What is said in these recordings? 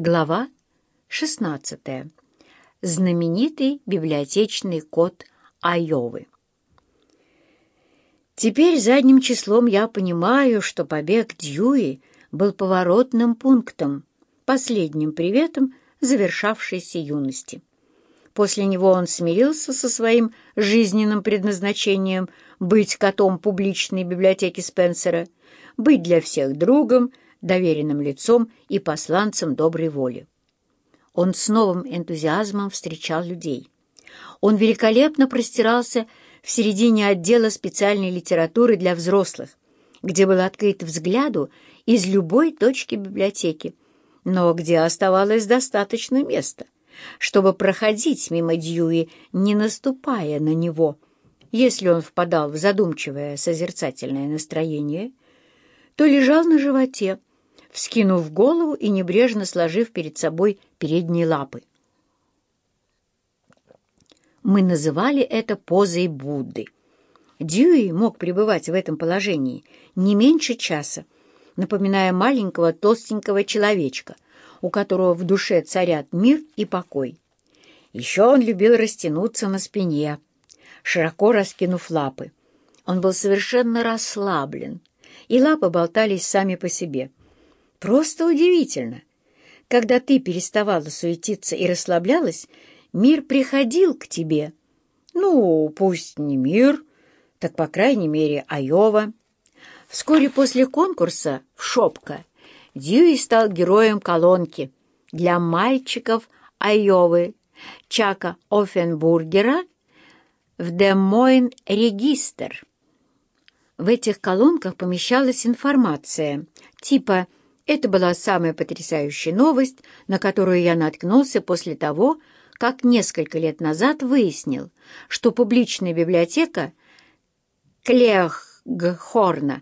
Глава 16. Знаменитый библиотечный код Айовы. Теперь задним числом я понимаю, что побег Дьюи был поворотным пунктом, последним приветом завершавшейся юности. После него он смирился со своим жизненным предназначением быть котом публичной библиотеки Спенсера, быть для всех другом, доверенным лицом и посланцем доброй воли. Он с новым энтузиазмом встречал людей. Он великолепно простирался в середине отдела специальной литературы для взрослых, где был открыт взгляду из любой точки библиотеки, но где оставалось достаточно места, чтобы проходить мимо Дьюи, не наступая на него. Если он впадал в задумчивое созерцательное настроение, то лежал на животе, вскинув голову и небрежно сложив перед собой передние лапы. Мы называли это позой Будды. Дьюи мог пребывать в этом положении не меньше часа, напоминая маленького толстенького человечка, у которого в душе царят мир и покой. Еще он любил растянуться на спине, широко раскинув лапы. Он был совершенно расслаблен, и лапы болтались сами по себе — Просто удивительно. Когда ты переставала суетиться и расслаблялась, мир приходил к тебе. Ну, пусть не мир, так, по крайней мере, Айова. Вскоре после конкурса в Шопка Дьюи стал героем колонки для мальчиков Айовы Чака Оффенбургера в Демойн Регистр. В этих колонках помещалась информация типа это была самая потрясающая новость, на которую я наткнулся после того, как несколько лет назад выяснил, что публичная библиотека Клехгхорна,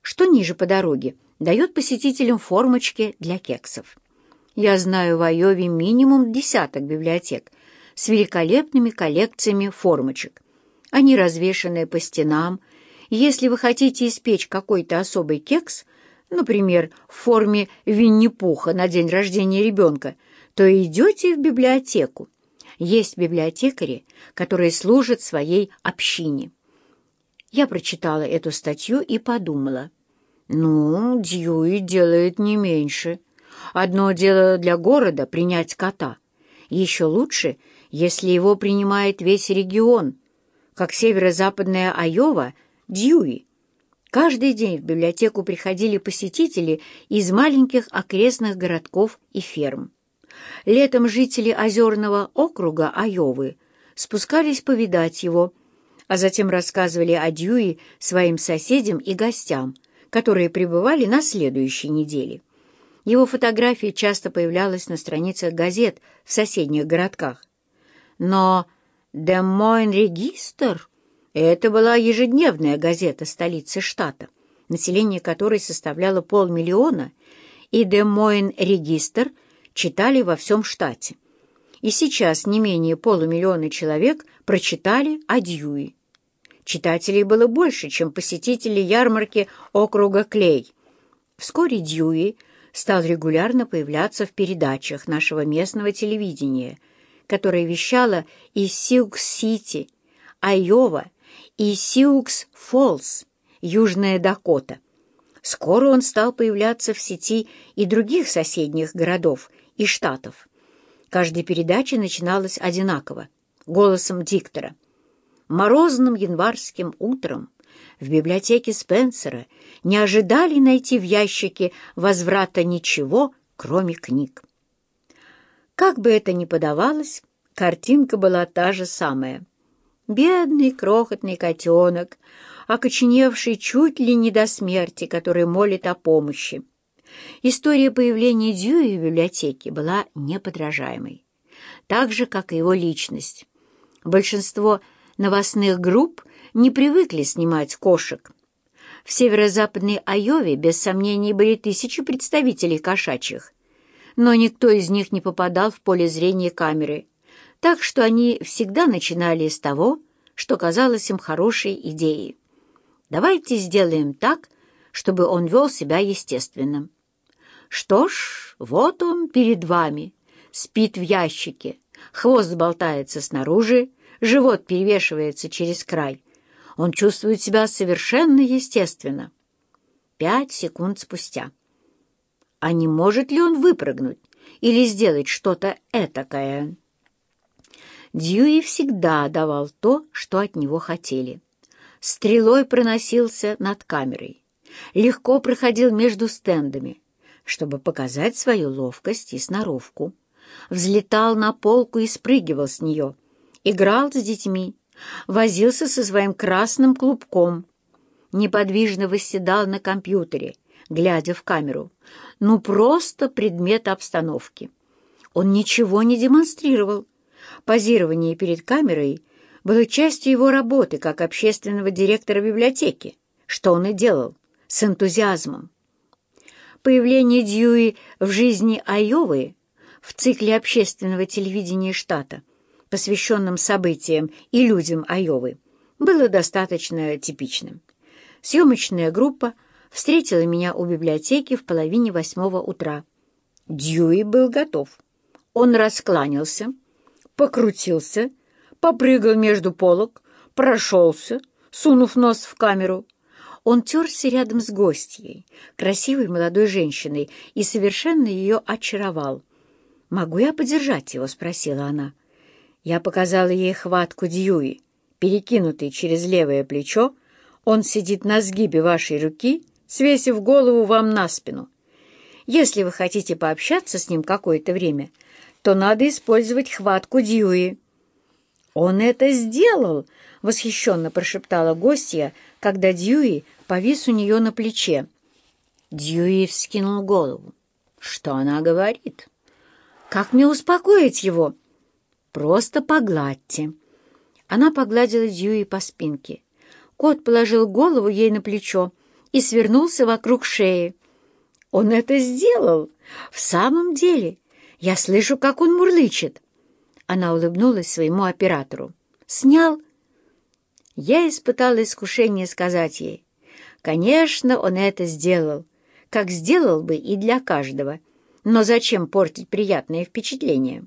что ниже по дороге, дает посетителям формочки для кексов. Я знаю в Айове минимум десяток библиотек с великолепными коллекциями формочек. Они развешаны по стенам, если вы хотите испечь какой-то особый кекс – например, в форме Винни-Пуха на день рождения ребенка, то идете в библиотеку. Есть библиотекари, которые служат своей общине. Я прочитала эту статью и подумала, ну, Дьюи делает не меньше. Одно дело для города принять кота. Еще лучше, если его принимает весь регион, как северо-западная Айова, Дьюи. Каждый день в библиотеку приходили посетители из маленьких окрестных городков и ферм. Летом жители озерного округа Айовы спускались повидать его, а затем рассказывали о Дьюи своим соседям и гостям, которые пребывали на следующей неделе. Его фотография часто появлялась на страницах газет в соседних городках. Но «Демойн Регистр» Это была ежедневная газета столицы штата, население которой составляло полмиллиона, и «Де Регистр» читали во всем штате. И сейчас не менее полумиллиона человек прочитали о Дьюи. Читателей было больше, чем посетителей ярмарки округа Клей. Вскоре Дьюи стал регулярно появляться в передачах нашего местного телевидения, которое вещало из Сиукс-Сити, Айова и Сиукс-Фоллс, Южная Дакота. Скоро он стал появляться в сети и других соседних городов и штатов. Каждая передача начиналась одинаково, голосом диктора. Морозным январским утром в библиотеке Спенсера не ожидали найти в ящике возврата ничего, кроме книг. Как бы это ни подавалось, картинка была та же самая — Бедный крохотный котенок, окоченевший чуть ли не до смерти, который молит о помощи. История появления Дьюи в библиотеке была неподражаемой, так же, как и его личность. Большинство новостных групп не привыкли снимать кошек. В северо-западной Айове, без сомнений, были тысячи представителей кошачьих, но никто из них не попадал в поле зрения камеры, так что они всегда начинали с того, что казалось им хорошей идеей. Давайте сделаем так, чтобы он вел себя естественно. Что ж, вот он перед вами, спит в ящике, хвост болтается снаружи, живот перевешивается через край. Он чувствует себя совершенно естественно. Пять секунд спустя. А не может ли он выпрыгнуть или сделать что-то этакое? Дьюи всегда давал то, что от него хотели. Стрелой проносился над камерой, легко проходил между стендами, чтобы показать свою ловкость и сноровку. Взлетал на полку и спрыгивал с нее, играл с детьми, возился со своим красным клубком, неподвижно восседал на компьютере, глядя в камеру. Ну, просто предмет обстановки. Он ничего не демонстрировал. Позирование перед камерой было частью его работы как общественного директора библиотеки, что он и делал, с энтузиазмом. Появление Дьюи в жизни Айовы в цикле общественного телевидения штата, посвященном событиям и людям Айовы, было достаточно типичным. Съемочная группа встретила меня у библиотеки в половине восьмого утра. Дьюи был готов. Он раскланялся, покрутился, попрыгал между полок, прошелся, сунув нос в камеру. Он терся рядом с гостьей, красивой молодой женщиной, и совершенно ее очаровал. «Могу я подержать его?» — спросила она. Я показала ей хватку Дьюи, перекинутый через левое плечо. Он сидит на сгибе вашей руки, свесив голову вам на спину. Если вы хотите пообщаться с ним какое-то время, то надо использовать хватку Дьюи. «Он это сделал!» — восхищенно прошептала гостья, когда Дьюи повис у нее на плече. Дьюи вскинул голову. «Что она говорит?» «Как мне успокоить его?» «Просто погладьте». Она погладила Дьюи по спинке. Кот положил голову ей на плечо и свернулся вокруг шеи. «Он это сделал! В самом деле! Я слышу, как он мурлычет!» Она улыбнулась своему оператору. «Снял?» Я испытала искушение сказать ей. «Конечно, он это сделал, как сделал бы и для каждого. Но зачем портить приятное впечатление?»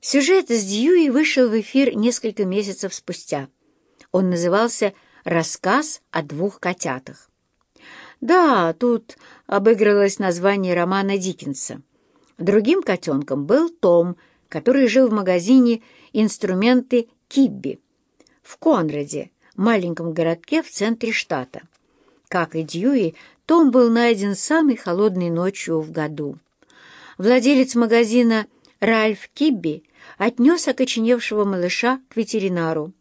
Сюжет с Дьюи вышел в эфир несколько месяцев спустя. Он назывался «Рассказ о двух котятах». Да, тут обыгрывалось название романа Диккенса. Другим котенком был Том, который жил в магазине «Инструменты Кибби» в Конраде, маленьком городке в центре штата. Как и Дьюи, Том был найден самой холодной ночью в году. Владелец магазина Ральф Кибби отнес окоченевшего малыша к ветеринару.